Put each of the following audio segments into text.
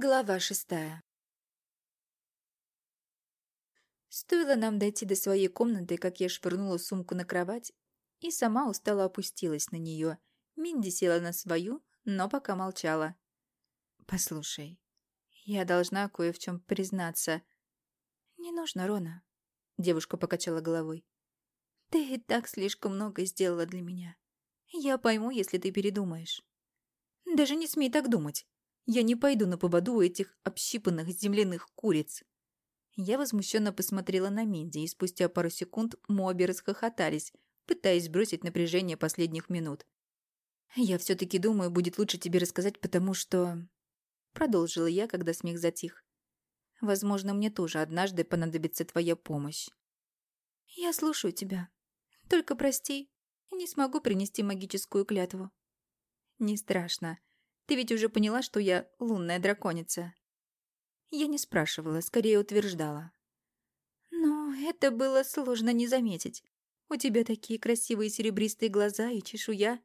Глава шестая Стоило нам дойти до своей комнаты, как я швырнула сумку на кровать и сама устало опустилась на нее. Минди села на свою, но пока молчала. «Послушай, я должна кое в чем признаться». «Не нужно, Рона», — девушка покачала головой. «Ты и так слишком много сделала для меня. Я пойму, если ты передумаешь». «Даже не смей так думать. Я не пойду на поводу этих общипанных земляных куриц. Я возмущенно посмотрела на Минди, и спустя пару секунд мы обе расхохотались, пытаясь сбросить напряжение последних минут. «Я все-таки думаю, будет лучше тебе рассказать, потому что...» Продолжила я, когда смех затих. «Возможно, мне тоже однажды понадобится твоя помощь». «Я слушаю тебя. Только прости, не смогу принести магическую клятву». «Не страшно. Ты ведь уже поняла, что я лунная драконица?» Я не спрашивала, скорее утверждала. «Но это было сложно не заметить. У тебя такие красивые серебристые глаза и чешуя.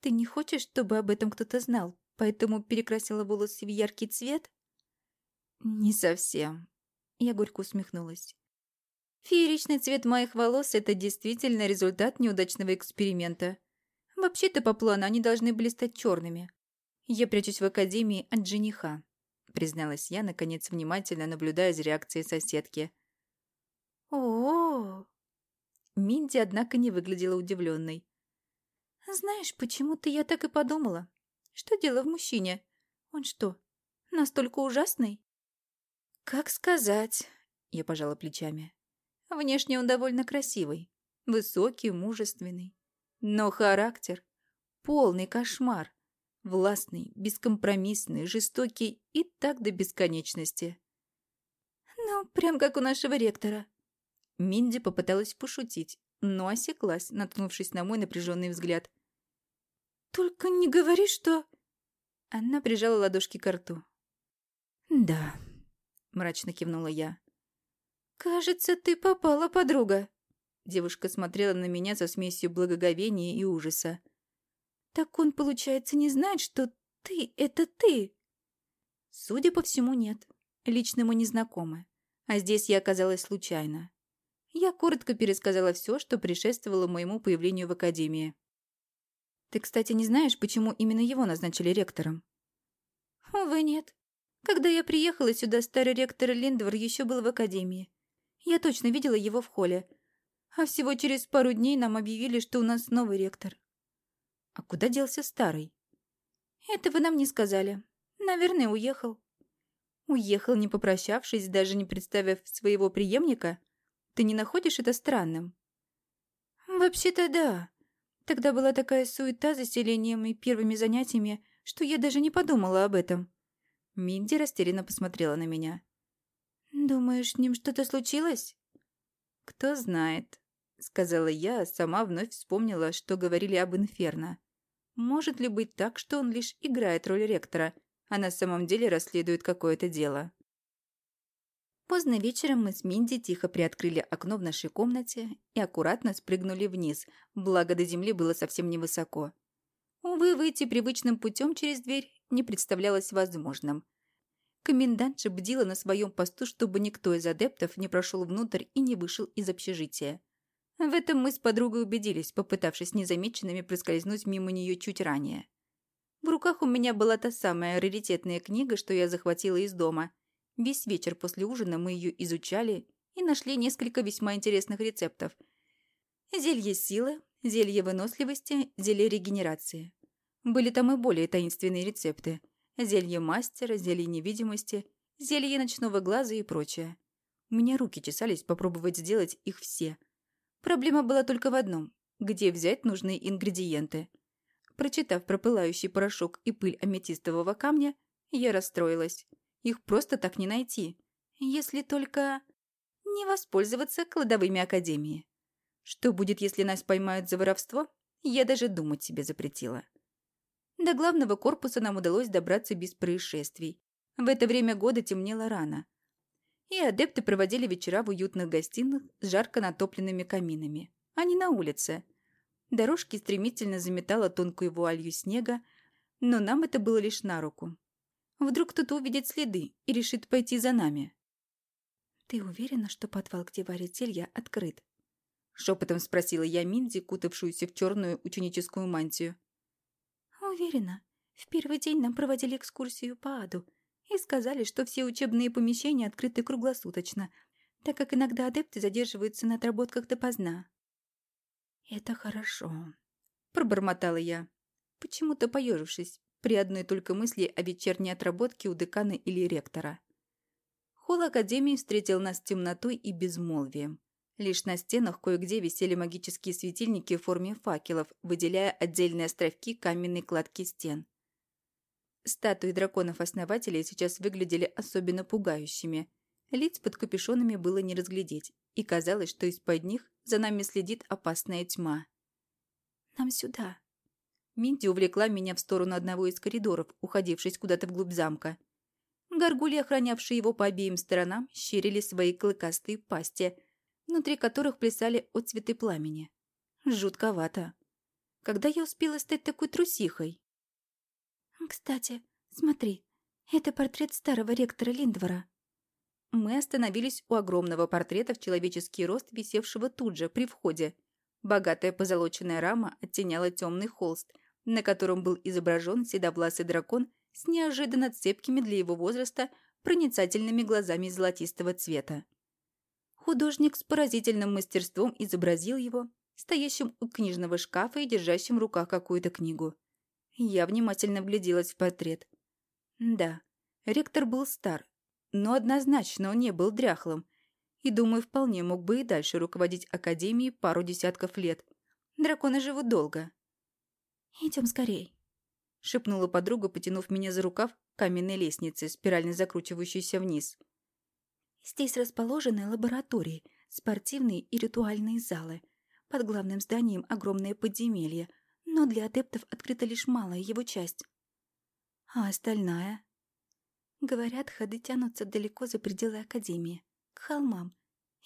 Ты не хочешь, чтобы об этом кто-то знал, поэтому перекрасила волосы в яркий цвет?» «Не совсем», — я горько усмехнулась. «Фееричный цвет моих волос — это действительно результат неудачного эксперимента. Вообще-то по плану они должны были стать черными, «Я прячусь в академии от жениха», — призналась я, наконец внимательно наблюдая за реакцией соседки. о Минди, однако, не выглядела удивленной. «Знаешь, почему-то я так и подумала. Что дело в мужчине? Он что, настолько ужасный?» «Как сказать?» — я пожала плечами. «Внешне он довольно красивый, высокий, мужественный. Но характер — полный кошмар. Властный, бескомпромиссный, жестокий и так до бесконечности. «Ну, прям как у нашего ректора». Минди попыталась пошутить, но осеклась, наткнувшись на мой напряженный взгляд. «Только не говори, что...» Она прижала ладошки к рту. «Да», — мрачно кивнула я. «Кажется, ты попала, подруга». Девушка смотрела на меня со смесью благоговения и ужаса. Так он, получается, не знает, что ты — это ты? Судя по всему, нет. Лично мы не знакомы. А здесь я оказалась случайно. Я коротко пересказала все, что предшествовало моему появлению в академии. Ты, кстати, не знаешь, почему именно его назначили ректором? Увы, нет. Когда я приехала сюда, старый ректор Линдвор еще был в академии. Я точно видела его в холле. А всего через пару дней нам объявили, что у нас новый ректор. А куда делся старый? Этого нам не сказали. Наверное, уехал. Уехал, не попрощавшись, даже не представив своего преемника? Ты не находишь это странным? Вообще-то да. Тогда была такая суета за селением и первыми занятиями, что я даже не подумала об этом. Минди растерянно посмотрела на меня. «Думаешь, с ним что-то случилось?» «Кто знает», — сказала я, сама вновь вспомнила, что говорили об Инферно. Может ли быть так, что он лишь играет роль ректора, а на самом деле расследует какое-то дело? Поздно вечером мы с Минди тихо приоткрыли окно в нашей комнате и аккуратно спрыгнули вниз, благо до земли было совсем невысоко. Увы, выйти привычным путем через дверь не представлялось возможным. Комендантша бдила на своем посту, чтобы никто из адептов не прошел внутрь и не вышел из общежития. В этом мы с подругой убедились, попытавшись незамеченными проскользнуть мимо нее чуть ранее. В руках у меня была та самая раритетная книга, что я захватила из дома. Весь вечер после ужина мы ее изучали и нашли несколько весьма интересных рецептов. Зелье силы, зелье выносливости, зелье регенерации. Были там и более таинственные рецепты. Зелье мастера, зелье невидимости, зелье ночного глаза и прочее. У меня руки чесались попробовать сделать их все – Проблема была только в одном – где взять нужные ингредиенты. Прочитав про пылающий порошок и пыль аметистового камня, я расстроилась. Их просто так не найти. Если только... не воспользоваться кладовыми академии. Что будет, если нас поймают за воровство, я даже думать себе запретила. До главного корпуса нам удалось добраться без происшествий. В это время года темнело рано и адепты проводили вечера в уютных гостиных с жарко натопленными каминами, а не на улице. Дорожки стремительно заметала тонкую вуалью снега, но нам это было лишь на руку. Вдруг кто-то увидит следы и решит пойти за нами. «Ты уверена, что подвал, где варят зелья, открыт?» Шепотом спросила я Минди, кутавшуюся в черную ученическую мантию. «Уверена. В первый день нам проводили экскурсию по аду и сказали, что все учебные помещения открыты круглосуточно, так как иногда адепты задерживаются на отработках допоздна». «Это хорошо», — пробормотала я, почему-то поежившись при одной только мысли о вечерней отработке у декана или ректора. Холл Академии встретил нас темнотой и безмолвием. Лишь на стенах кое-где висели магические светильники в форме факелов, выделяя отдельные островки каменной кладки стен. Статуи драконов-основателей сейчас выглядели особенно пугающими. Лиц под капюшонами было не разглядеть, и казалось, что из-под них за нами следит опасная тьма. «Нам сюда». Минти увлекла меня в сторону одного из коридоров, уходившись куда-то вглубь замка. Горгульи, охранявшие его по обеим сторонам, щерили свои клыкастые пасти, внутри которых плясали отцветы пламени. Жутковато. Когда я успела стать такой трусихой? «Кстати, смотри, это портрет старого ректора Линдвора». Мы остановились у огромного портрета в человеческий рост, висевшего тут же, при входе. Богатая позолоченная рама оттеняла темный холст, на котором был изображен седовласый дракон с неожиданно цепкими для его возраста проницательными глазами золотистого цвета. Художник с поразительным мастерством изобразил его, стоящим у книжного шкафа и держащим в руках какую-то книгу. Я внимательно вгляделась в портрет. Да, ректор был стар, но однозначно он не был дряхлым, и, думаю, вполне мог бы и дальше руководить Академией пару десятков лет. Драконы живут долго. «Идем скорей», — шепнула подруга, потянув меня за рукав каменной лестницы, спирально закручивающейся вниз. «Здесь расположены лаборатории, спортивные и ритуальные залы. Под главным зданием огромное подземелье, но для адептов открыта лишь малая его часть. А остальная? Говорят, ходы тянутся далеко за пределы Академии, к холмам.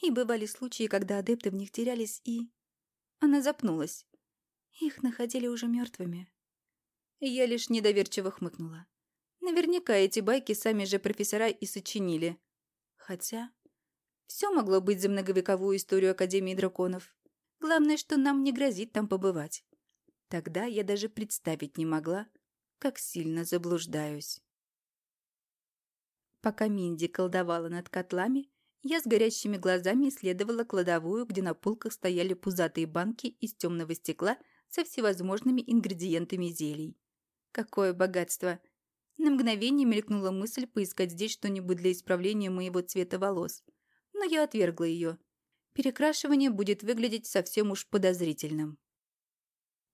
И бывали случаи, когда адепты в них терялись и... Она запнулась. Их находили уже мертвыми. Я лишь недоверчиво хмыкнула. Наверняка эти байки сами же профессора и сочинили. Хотя... Все могло быть за многовековую историю Академии драконов. Главное, что нам не грозит там побывать. Тогда я даже представить не могла, как сильно заблуждаюсь. Пока Минди колдовала над котлами, я с горящими глазами исследовала кладовую, где на полках стояли пузатые банки из темного стекла со всевозможными ингредиентами зелий. Какое богатство! На мгновение мелькнула мысль поискать здесь что-нибудь для исправления моего цвета волос. Но я отвергла ее. Перекрашивание будет выглядеть совсем уж подозрительным.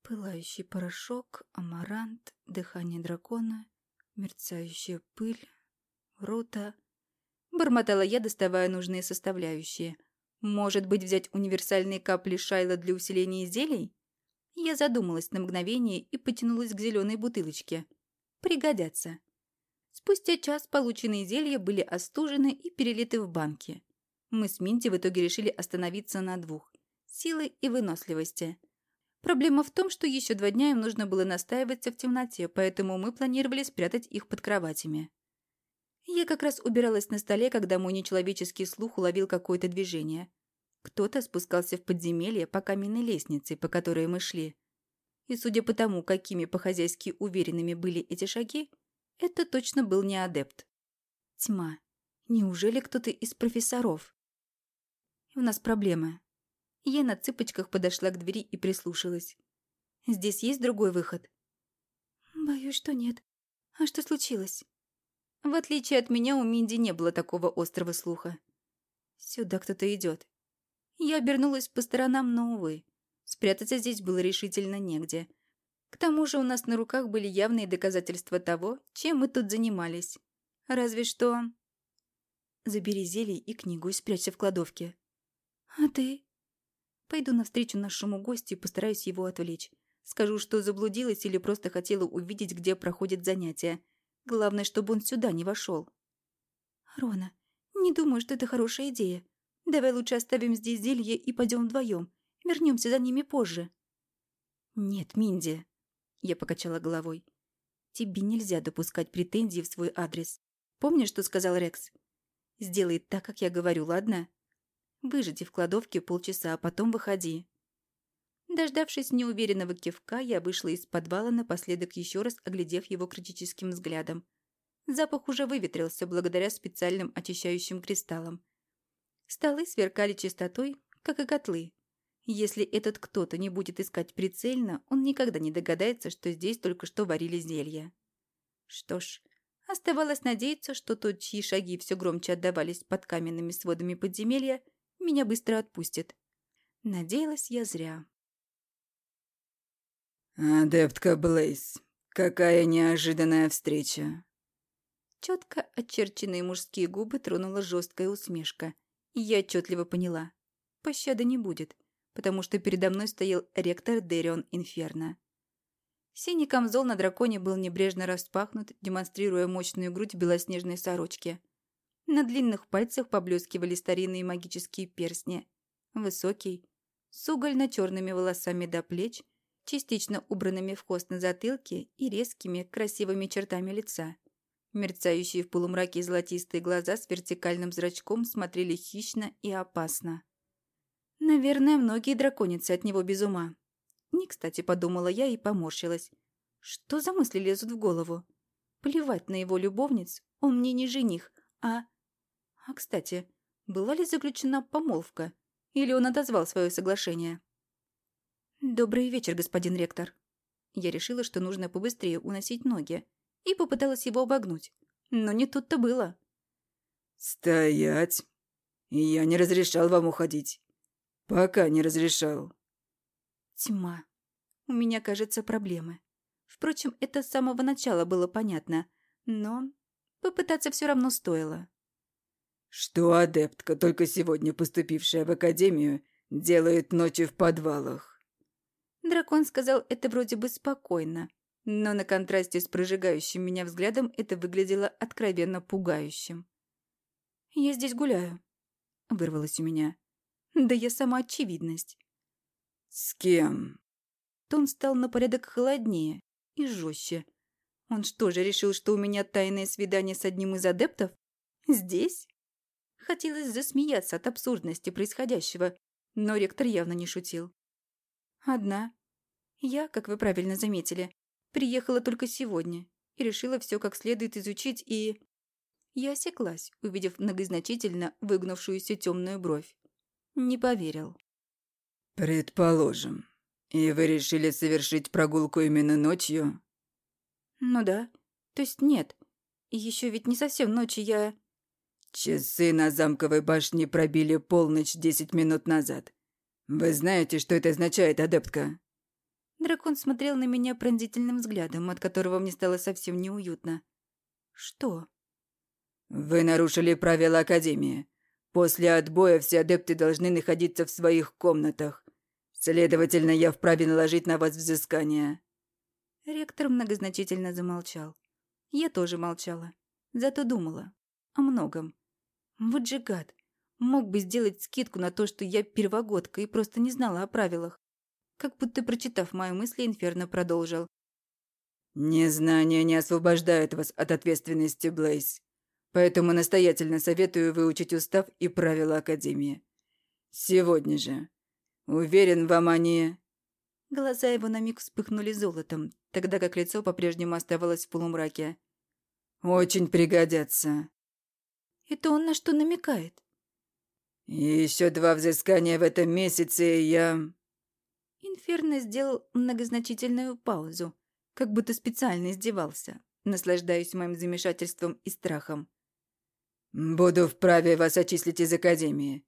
Пылающий порошок, амарант, дыхание дракона, мерцающая пыль, рута. Бормотала я, доставая нужные составляющие. Может быть, взять универсальные капли Шайла для усиления зелий? Я задумалась на мгновение и потянулась к зеленой бутылочке. Пригодятся. Спустя час полученные зелья были остужены и перелиты в банки. Мы с Минти в итоге решили остановиться на двух – силы и выносливости – Проблема в том, что еще два дня им нужно было настаиваться в темноте, поэтому мы планировали спрятать их под кроватями. Я как раз убиралась на столе, когда мой нечеловеческий слух уловил какое-то движение. Кто-то спускался в подземелье по каменной лестнице, по которой мы шли. И судя по тому, какими по-хозяйски уверенными были эти шаги, это точно был не адепт. Тьма. Неужели кто-то из профессоров? У нас проблемы. Я на цыпочках подошла к двери и прислушалась. «Здесь есть другой выход?» «Боюсь, что нет. А что случилось?» В отличие от меня, у Минди не было такого острого слуха. «Сюда кто-то идет». Я обернулась по сторонам, но, увы, спрятаться здесь было решительно негде. К тому же у нас на руках были явные доказательства того, чем мы тут занимались. Разве что... Забери зелье и книгу и спрячься в кладовке. «А ты?» Пойду навстречу нашему гостю и постараюсь его отвлечь. Скажу, что заблудилась или просто хотела увидеть, где проходит занятие. Главное, чтобы он сюда не вошел. Рона, не думаю, что это хорошая идея. Давай лучше оставим здесь зелье и пойдем вдвоем. Вернемся за ними позже. Нет, Минди. Я покачала головой. Тебе нельзя допускать претензии в свой адрес. Помнишь, что сказал Рекс? Сделай так, как я говорю, ладно? Выжиди в кладовке полчаса, а потом выходи. Дождавшись неуверенного кивка, я вышла из подвала, напоследок еще раз оглядев его критическим взглядом. Запах уже выветрился благодаря специальным очищающим кристаллам. Столы сверкали чистотой, как и котлы. Если этот кто-то не будет искать прицельно, он никогда не догадается, что здесь только что варили зелье. Что ж, оставалось надеяться, что тот, чьи шаги все громче отдавались под каменными сводами подземелья, меня быстро отпустит. Надеялась я зря. «Адептка Блейз, какая неожиданная встреча!» Четко очерченные мужские губы тронула жесткая усмешка, и я отчетливо поняла. Пощады не будет, потому что передо мной стоял ректор Дерион Инферно. Синий камзол на драконе был небрежно распахнут, демонстрируя мощную грудь в белоснежной сорочке. На длинных пальцах поблескивали старинные магические перстни. Высокий, с угольно-черными волосами до плеч, частично убранными в хвост на затылке и резкими, красивыми чертами лица. Мерцающие в полумраке золотистые глаза с вертикальным зрачком смотрели хищно и опасно. Наверное, многие драконицы от него без ума. Не кстати подумала я и поморщилась. Что за мысли лезут в голову? Плевать на его любовниц, он мне не жених, а а, кстати, была ли заключена помолвка? Или он отозвал свое соглашение? «Добрый вечер, господин ректор». Я решила, что нужно побыстрее уносить ноги, и попыталась его обогнуть. Но не тут-то было. «Стоять! Я не разрешал вам уходить. Пока не разрешал». Тьма. У меня, кажется, проблемы. Впрочем, это с самого начала было понятно, но попытаться все равно стоило. Что адептка, только сегодня поступившая в академию, делает ночью в подвалах? Дракон сказал это вроде бы спокойно, но на контрасте с прожигающим меня взглядом это выглядело откровенно пугающим. «Я здесь гуляю», — вырвалось у меня. «Да я сама очевидность». «С кем?» Тон стал на порядок холоднее и жестче. Он что же решил, что у меня тайное свидание с одним из адептов? Здесь? Хотелось засмеяться от абсурдности происходящего, но ректор явно не шутил. Одна. Я, как вы правильно заметили, приехала только сегодня и решила все как следует изучить и... Я осеклась, увидев многозначительно выгнувшуюся темную бровь. Не поверил. «Предположим. И вы решили совершить прогулку именно ночью?» «Ну да. То есть нет. Еще ведь не совсем ночью я...» Часы на замковой башне пробили полночь десять минут назад. Вы знаете, что это означает, адептка? Дракон смотрел на меня пронзительным взглядом, от которого мне стало совсем неуютно. Что? Вы нарушили правила Академии. После отбоя все адепты должны находиться в своих комнатах. Следовательно, я вправе наложить на вас взыскание. Ректор многозначительно замолчал. Я тоже молчала. Зато думала. О многом. Вот же гад. Мог бы сделать скидку на то, что я первогодка и просто не знала о правилах. Как будто прочитав мои мысли, Инферно продолжил. «Незнание не освобождает вас от ответственности, Блейз. Поэтому настоятельно советую выучить устав и правила Академии. Сегодня же. Уверен, вам они...» Глаза его на миг вспыхнули золотом, тогда как лицо по-прежнему оставалось в полумраке. «Очень пригодятся. Это он на что намекает? еще два взыскания в этом месяце, и я...» Инферно сделал многозначительную паузу, как будто специально издевался, наслаждаясь моим замешательством и страхом. «Буду вправе вас отчислить из Академии.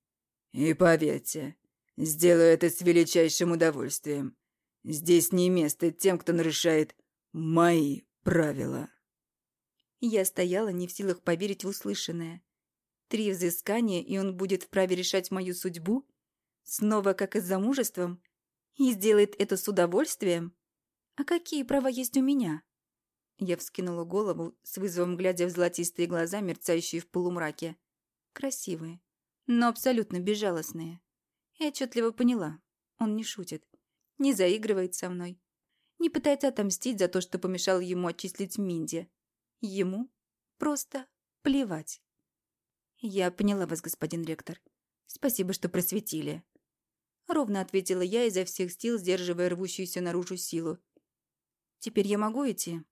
И поверьте, сделаю это с величайшим удовольствием. Здесь не место тем, кто нарушает мои правила». Я стояла не в силах поверить в услышанное. Три взыскания, и он будет вправе решать мою судьбу? Снова как и с замужеством? И сделает это с удовольствием? А какие права есть у меня? Я вскинула голову, с вызовом глядя в золотистые глаза, мерцающие в полумраке. Красивые, но абсолютно безжалостные. Я отчетливо поняла. Он не шутит. Не заигрывает со мной. Не пытается отомстить за то, что помешал ему отчислить Минди. Ему просто плевать. Я поняла вас, господин ректор. Спасибо, что просветили. Ровно ответила я изо всех сил, сдерживая рвущуюся наружу силу. Теперь я могу идти?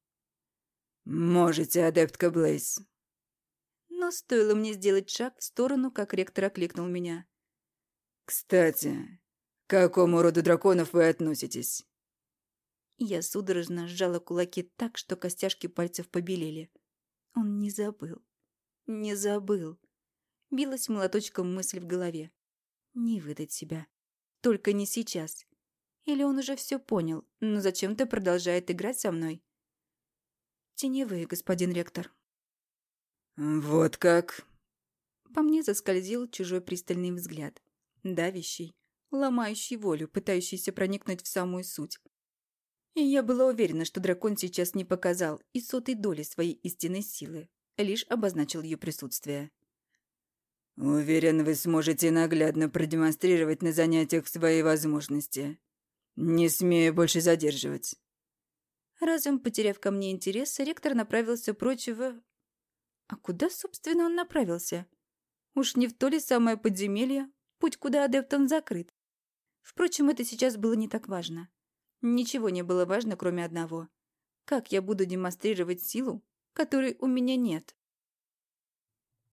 Можете, адептка Блейз. Но стоило мне сделать шаг в сторону, как ректор окликнул меня. Кстати, к какому роду драконов вы относитесь? Я судорожно сжала кулаки так, что костяшки пальцев побелели. Он не забыл. Не забыл. Билась молоточком мысль в голове. Не выдать себя. Только не сейчас. Или он уже все понял, но зачем-то продолжает играть со мной? Теневые, господин ректор. Вот как? По мне заскользил чужой пристальный взгляд. Давящий, ломающий волю, пытающийся проникнуть в самую суть. И я была уверена, что дракон сейчас не показал и сотой доли своей истинной силы, лишь обозначил ее присутствие. «Уверен, вы сможете наглядно продемонстрировать на занятиях свои возможности. Не смею больше задерживать». Разом потеряв ко мне интерес, ректор направился прочь в... А куда, собственно, он направился? Уж не в то ли самое подземелье, путь куда адептон закрыт. Впрочем, это сейчас было не так важно. Ничего не было важно, кроме одного. Как я буду демонстрировать силу, которой у меня нет?